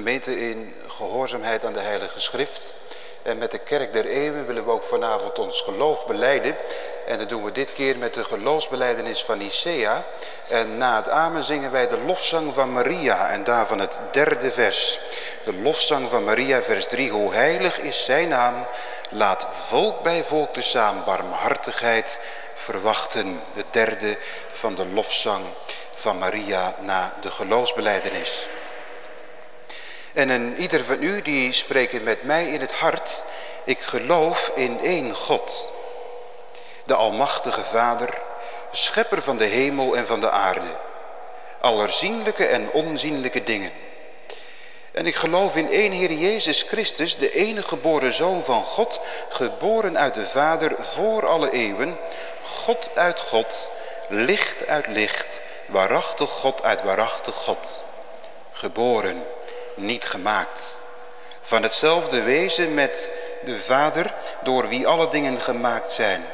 gemeente in gehoorzaamheid aan de Heilige Schrift. En met de Kerk der Eeuwen willen we ook vanavond ons geloof beleiden. En dat doen we dit keer met de geloofsbeleidenis van Nicea. En na het amen zingen wij de lofzang van Maria en daarvan het derde vers. De lofzang van Maria, vers 3. Hoe heilig is zijn naam, laat volk bij volk te samen barmhartigheid verwachten. Het derde van de lofzang van Maria na de geloofsbeleidenis. En een ieder van u die spreekt met mij in het hart, ik geloof in één God. De Almachtige Vader, schepper van de hemel en van de aarde. Allerzienlijke en onzienlijke dingen. En ik geloof in één Heer Jezus Christus, de enige geboren Zoon van God, geboren uit de Vader voor alle eeuwen, God uit God, licht uit licht, waarachtig God uit waarachtig God. Geboren niet gemaakt. Van hetzelfde wezen met de Vader, door wie alle dingen gemaakt zijn.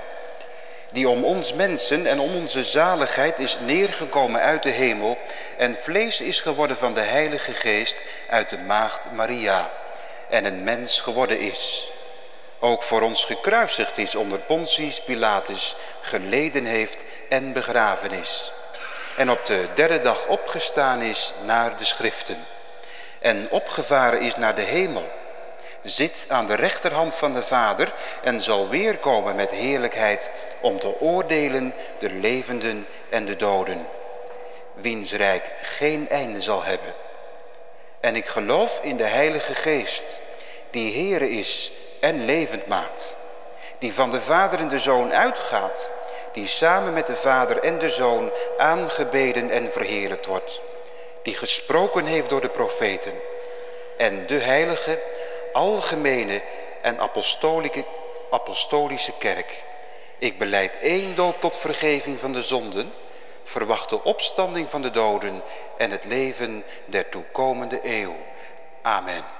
Die om ons mensen en om onze zaligheid is neergekomen uit de hemel en vlees is geworden van de Heilige Geest uit de maagd Maria en een mens geworden is. Ook voor ons gekruisigd is onder Pontius Pilatus, geleden heeft en begraven is. En op de derde dag opgestaan is naar de schriften en opgevaren is naar de hemel, zit aan de rechterhand van de Vader en zal weerkomen met heerlijkheid om te oordelen de levenden en de doden, wiens rijk geen einde zal hebben. En ik geloof in de Heilige Geest, die Heere is en levend maakt, die van de Vader en de Zoon uitgaat, die samen met de Vader en de Zoon aangebeden en verheerlijkt wordt die gesproken heeft door de profeten en de heilige, algemene en apostolische, kerk. Ik beleid één doop tot vergeving van de zonden, verwacht de opstanding van de doden en het leven der toekomende eeuw. Amen.